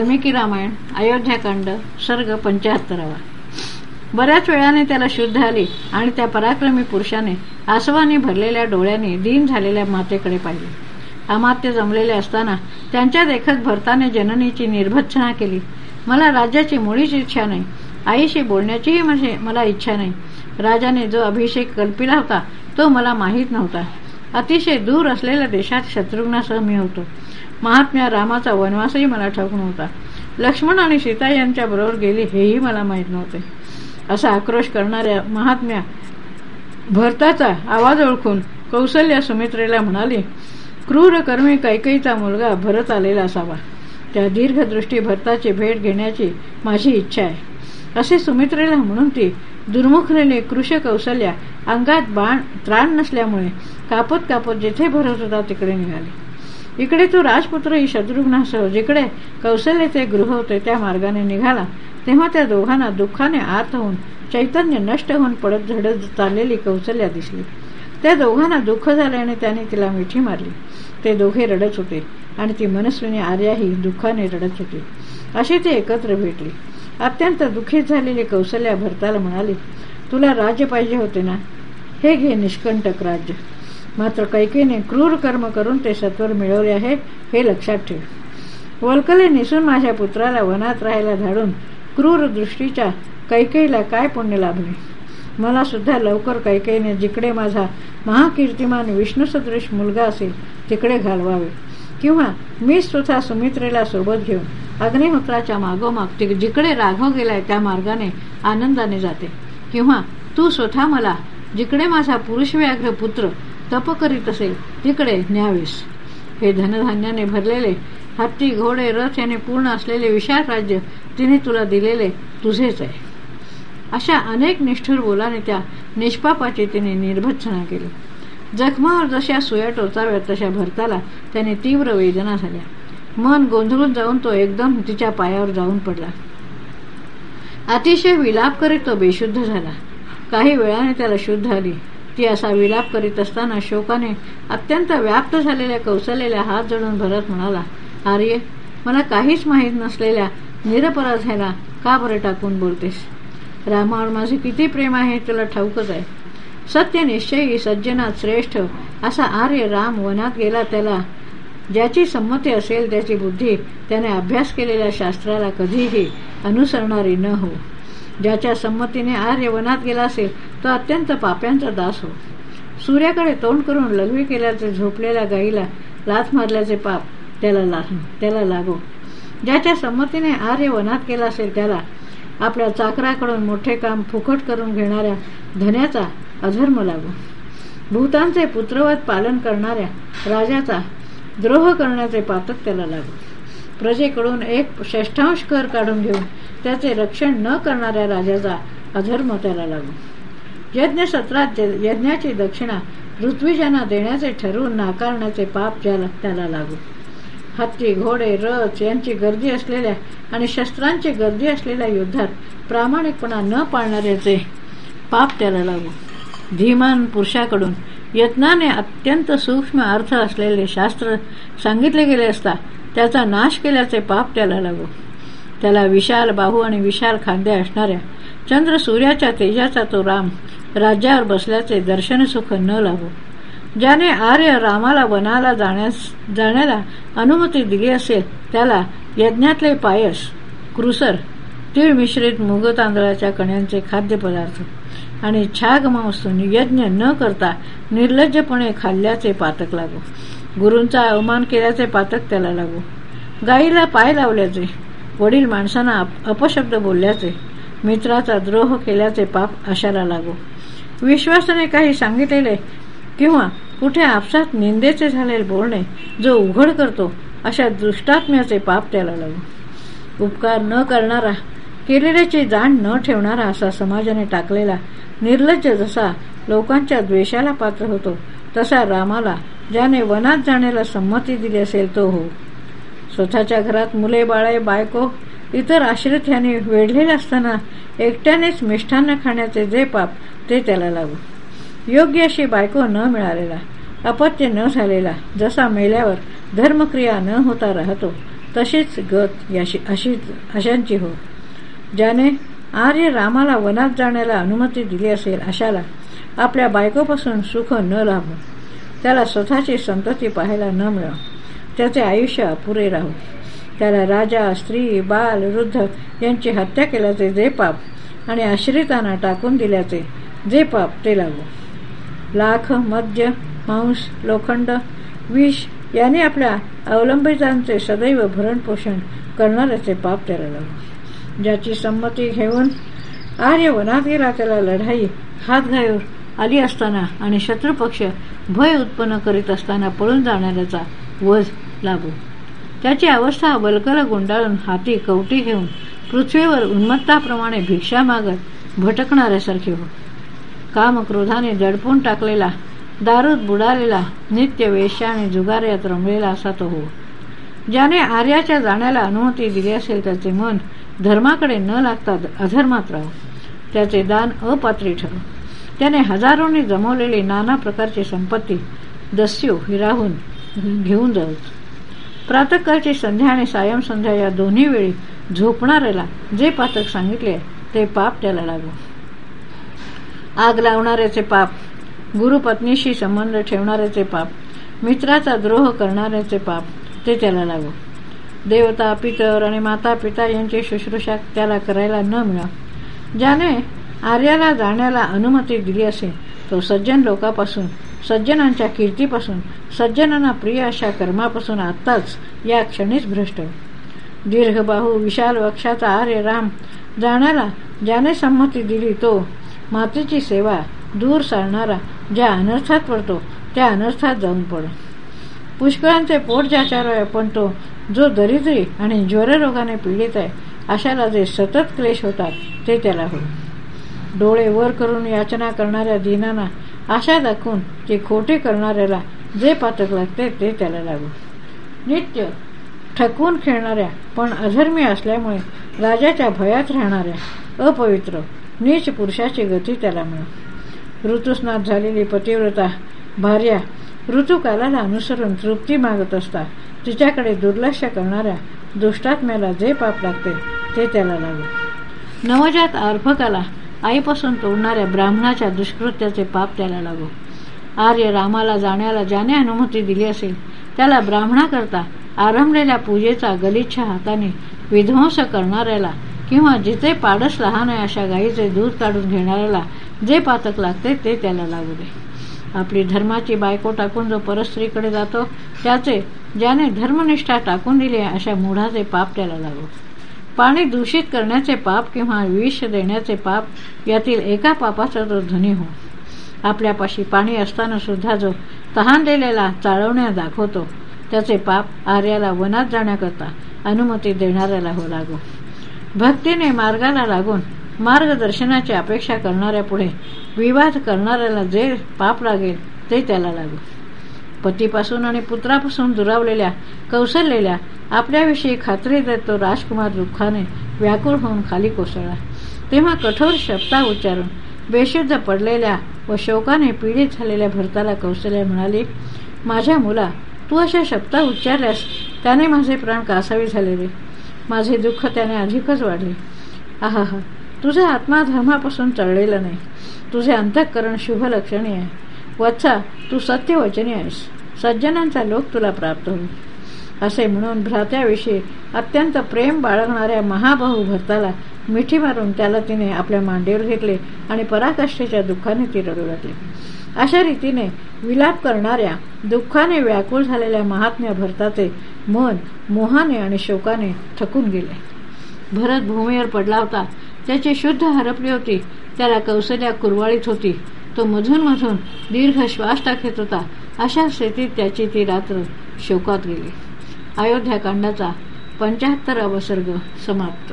वाल्मिकी रामायण अयोध्याकांड सर्ग पंचाहत्तरावा बऱ्याच वेळाने त्याला शुद्ध आली आणि त्या पराक्रमी पुरुषाने आसवाने भरलेल्या डोळ्याने दीन झालेल्या मातेकडे पाहिले. अमात्य जमलेले असताना त्यांच्या देखत भरताने जननीची निर्भत्सना केली. मला राज्याची मुळीच इच्छा नाही. आईशी बोलण्याचीही म्हणजे मला इच्छा नाही. राजाने जो अभिषेक कल्पिला होता तो मला माहीत नव्हता. अतिशय दूर असलेल्या देशात शत्रुघ्नासह मी होतो. महात्म्या रामाचा वनवासही मला ठाऊक नव्हता. लक्ष्मण आणि सीता यांच्या बरोबर गेली हेही मला माहीत नव्हते. असा आक्रोश करणाऱ्या महात्म्या भरताचा आवाज ओळखून कौशल्या सुमित्रेला म्हणाली क्रूर कर्मी कैकईचा मुलगा भरत आलेला असावा. त्या दीर्घदृष्टी भरताची भेट घेण्याची माझी इच्छा आहे. असे सुमित्रेला म्हणून ती दुर्मुखलेले कृष कौशल्या अंगात बाण त्राण नसल्यामुळे कापत कापत जिथे भरत होता तिकडे निघाले. इकडे तो राजपुत्र शत्रुघ्नासह जिकडे कौशल्याचे गृह होते त्या मार्गाने निघाला. तेव्हा त्या दोघांना दुःखाने आत होऊन चैतन्य नष्ट होऊन पडत झडत चाललेली कौशल्या दिसली. त्या दोघांना दुःख झाल्याने त्याने तिला मिठी मारली. ते दोघे रडत होते आणि ती मनस्विनी आर्याही दुःखाने रडत होती. अशी ते एकत्र भेटली. अत्यंत दुःखीत झालेली कौशल्या भरताला म्हणाली तुला राज्य पाहिजे होते ना? हे घे निष्कंटक राज्य. मात्र कैकेने क्रूर कर्म करून ते सत्वर मिळवले आहे हे लक्षात ठेव. वल्कले निसून माझ्या पुत्राला वनात राहायला धाडून क्रूर दृष्टीच्या कैकेईला काय पुण्य लाभले? मला सुद्धा लवकर कैकेईने जिकडे माझा महाकीर्तिमान विष्णुसदृश मुलगा असेल तिकडे घालवावे. किंवा मी स्वतः सुमित्रेला सोबत घेऊन अग्निहोत्राच्या मागोमाग जिकडे राघव गेलाय त्या मार्गाने आनंदाने जाते. किंवा तू स्वतः मला जिकडे माझा पुरुष व्याघ्र पुत्र तप करीत असे तिकडे न्यावीस. हे धनधान्याने भरलेले हत्ती घोडे रथ याने पूर्ण असलेले विशाल राज्य तिने तुला दिलेले तुझेच आहे. अशा अनेक निष्ठुर बोलाने त्या निष्पापाची तिने निर्भत्सना केली. जखमावर जशा सुया टोचाव्यात तशा भरताला त्याने तीव्र वेदना झाल्या. मन गोंधळून जाऊन तो एकदम तिच्या पायावर जाऊन पडला. अतिशय विलाप करीत तो बेशुद्ध झाला. काही वेळाने त्याला शुद्ध आली. ती असा विलाप करीत असताना शोकाने अत्यंत व्याप्त झालेल्या कौशल्याला हात जोडून भरत म्हणाला आर्य मला काहीच माहीत नसलेल्या निरपराधाला का बरं टाकून बोलतेस? रामावर माझे किती प्रेम आहे तुला ठाऊकच आहे. सत्य निश्चयी सज्जनात श्रेष्ठ असा आर्य राम वनात गेला त्याला ज्याची संमती असेल त्याची बुद्धी त्याने अभ्यास केलेल्या शास्त्राला कधीही अनुसरणारी न हो. ज्याच्या संमतीने आर्य वनात गेला असेल तो अत्यंत पाप्यांचा दास हो. सूर्याकडे तोंड करून लघवी केल्याचे झोपलेल्या गाईला लाथ मारल्याचे पाप त्याला त्याला लागो. ज्याच्या संमतीने आर्य वनात गेला असेल त्याला आपल्या चाकराकडून मोठे काम फुकट करून घेणाऱ्या धन्याचा अधर्म लागो. भूतांचे पुत्रवत पालन करणाऱ्या राजाचा द्रोह करण्याचे पातक त्याला लागो. प्रजेकडून एक षष्ठांश कर काढून घेऊन त्याचे रक्षण न करणाऱ्या राजाचा अधर्म त्याला लागू. यज्ञ सत्रात यज्ञाची दक्षिणा ऋत्विजांना देण्याचे ठरवून नाकारण्याचे पाप ज्याला त्याला लागू. हत्ती घोडे रथ यांची गर्दी असलेल्या आणि शस्त्रांची गर्दी असलेल्या युद्धात प्रामाणिकपणा न पाळणाऱ्याचे पाप त्याला लागू. धीमान पुरुषाकडून यत्नाने अत्यंत सूक्ष्म अर्थ असलेले शास्त्र सांगितले गेले असता त्याचा नाश केल्याचे पाप त्याला लागो. त्याला विशाल बाहू आणि विशाल खांदे असणाऱ्या चंद्र सूर्याच्या तेजाचा तो राम राज्यावर बसल्याचे दर्शन सुख न लागो. ज्याने आर्य रामाला वनाला जाण्यास जाण्याला अनुमती दिली असेल त्याला यज्ञातले पायस क्रुसर तीळ मिश्रित मुग तांदळाच्या कण्यांचे खाद्यपदार्थ आणि छाग मांसून यज्ञ न करता निर्लज्जपणे खाल्ल्याचे पातक लागू. गुरूंचा अवमान केल्याचे पातक त्याला लागू. गाईला पाय लावल्याचे वडील माणसांना अपशब्द बोलल्याचे मित्राचा द्रोह केल्याचे पाप अशाला लागू. विश्वासाने काही सांगितलेले किंवा कुठे आपसात निंदेचे झालेले बोलणे जो उघड करतो अशा दृष्टात्म्याचे पाप त्याला लागू. उपकार न करणारा केलेल्याची जाण न ठेवणारा असा समाजाने टाकलेला निर्लज्ज जसा लोकांच्या द्वेषाला पात्र होतो तसा रामाला ज्याने वनात जाण्याला संमती दिली असेल तो हो. स्वतःच्या घरात मुले बाळे बायको इतर आश्रित ह्याने वेढलेले असताना एकट्यानेच मिष्ठान्न खाण्याचे जे पाप ते त्याला लागू योग्य अशी बायको न मिळालेला अपत्य न झालेला जसा मेल्यावर धर्मक्रिया न होता राहतो तशीच गत याशी अशी अशांची हो. ज्याने आर्य रामाला वनात जाण्याला अनुमती दिली असेल अशाला आपल्या बायकोपासून सुख न लाभो. त्याला स्वतःची संतती पाहायला न मिळो. त्याचे आयुष्य अपुरे राहू. त्याला राजा स्त्री बाल वृद्ध यांची हत्या केल्याचे जे पाप आणि आश्रितांना टाकून दिल्याचे जे पाप ते लागू. लाख मद्य मांस लोखंड विष याने आपल्या अवलंबितांचे सदैव भरणपोषण करणाऱ्याचे पाप त्याला लागू. ज्याची संमती घेऊन आर्य वनात गेला त्याला लढाई हात घालून आली असताना आणि शत्रुपक्ष भय उत्पन्न करीत असताना पळून जाणाऱ्याचा वध लागू त्याची अवस्था बलकल गुंडाळून हाती कवटी घेऊन पृथ्वीवर उन्मत्ताप्रमाणे भिक्षा मागत भटकणाऱ्यासारखे हो. कामक्रोधाने दडपून टाकलेला दारूत बुडालेला नित्य वेश्या आणि जुगार्यात रमलेला असा तो हो. ज्याने आर्याच्या जाण्याला अनुमती दिली असेल त्याचे मन धर्माकडे न लागता अधर्मात राहू. त्याचे दान अपात्री ठरू त्याने हजारोंनी जमवलेली नाना प्रकारची संपत्ती दस्यू हिराहून घेऊन जाऊत प्रातकाळची संध्या आणि सायमसंध्या या दोन्ही वेळी झोपणाऱ्याला जे पातक सांगितले ते पाप त्याला लागू आग लावणाऱ्याचे पाप गुरुपत्नीशी संबंध ठेवणाऱ्याचे पाप मित्राचा द्रोह करणाऱ्याचे पाप ते त्याला लागू देवता पितर आणि माता पिता यांची शुश्रूषा त्याला करायला न मिळा ज्याने आर्याला जाण्याला अनुमती दिली असेल तो सज्जन लोकापासून सज्जनांच्या कीर्तीपासून सज्जनांना प्रिय अशा कर्मापासून आत्ताच या क्षणीच भ्रष्ट. दीर्घबाहू विशाल वक्षाचा आर्य राम जाण्याला ज्याने संमती दिली तो मातेची सेवा दूर सारणारा ज्या अनर्थात पडतो त्या अनर्थात जाऊन पड. पुष्कळांचे पोट ज्याच्यावर पण तो जो दरिद्री आणि ज्वररोगाने पीडित आहे अशाला जे सतत क्लेश होतात ते त्याला होईल डोळे वर करून याचना करणाऱ्या दिनांना आशा दाखवून ते खोटे करणाऱ्याला जे पातक लागते ते त्याला लागू. नित्य ठकवून खेळणाऱ्या पण अधर्मी असल्यामुळे राजाच्या भयात राहणाऱ्या अपवित्र नीच पुरुषाची गती त्याला मिळो. ऋतुस्नात झालेली पतिव्रता भार्या ऋतुकालाला अनुसरून तृप्ती मागत असता तिच्याकडे दुर्लक्ष करणाऱ्या दुष्टात्म्याला जे पाप लागते ते त्याला लागू. नवजात अर्भकाला आईपासून तोडणाऱ्या ब्राह्मणाच्या दुष्कृत्याचे पाप त्याला लागो. आर्य रामाला जाण्याला ज्याने अनुमती दिली असेल त्याला ब्राह्मणाकरता आरंभलेल्या पूजेचा गलिच्छा हाताने विध्वंस करणाऱ्याला किंवा जिथे पाडस लहान आहे अशा गायीचे दूध काढून घेणाऱ्याला जे पातक लागते ते त्याला लागू दे. आपली धर्माची बायको टाकून जो परस्त्रीकडे जातो त्याचे ज्याने धर्मनिष्ठा टाकून दिली अशा मुढाचे पाप त्याला लागू. पाणी दूषित करण्याचे पाप किंवा विष देण्याचे पाप यातील एका पापाचा जो धनी हो. आपल्यापाशी पाणी असताना सुद्धा जो तहानलेल्याला चाळवण्या दाखवतो त्याचे पाप आर्याला वनात जाण्याकरता अनुमती देणाऱ्याला हो लागो. भक्तीने मार्गाला लागून मार्गदर्शनाची अपेक्षा करणाऱ्या पुढे विवाद करणाऱ्याला जे पाप लागेल ते त्याला लागू. पतीपासून आणि पुत्रापासून दुरावलेल्या कौशल्लेल्या आपल्याविषयी खात्री देत तो राजकुमार दुःखाने व्याकुळ होऊन खाली कोसळला. तेव्हा कठोर शब्दा उच्चारून बेशुद्ध पडलेल्या व शोकाने पीडित झालेल्या भरताला कौशल्य म्हणाली माझ्या मुला तू अशा शब्दा उच्चारल्यास त्याने माझे प्राण कासावी झालेले. माझे दुःख त्याने अधिकच वाढले. आहा हा तुझा आत्मा धर्मापासून चळलेला नाही. तुझे अंतःकरण शुभ लक्षणी आहे. वत्सा तू सत्यवचनी आहेस. सज्जनांचा लोक तुला प्राप्त होईल. असे म्हणून भ्रात्याविषयी अत्यंत प्रेम बाळगणाऱ्या महाबाहू भरताला मिठी मारून त्याला तिने आपल्या मांडीवर घेतले आणि पराकाष्ठेच्या दुःखाने ती रडू लागली. अशा रीतीने विलाप करणाऱ्या दुःखाने व्याकुळ झालेल्या महात्म्या भरताचे मन मोहाने आणि शोकाने थकून गेले. भरत भूमीवर पडला होता. त्याची शुद्ध हरपली होती. त्याला कौशल्या कुरवाळीत होती. तो मधून मधून दीर्घ श्वास टाकत होता. अशा स्थितीत त्याची ती रात्र शोकात गेली. अयोध्याकांडाचा पंच्याहत्तरावा सर्ग समाप्त.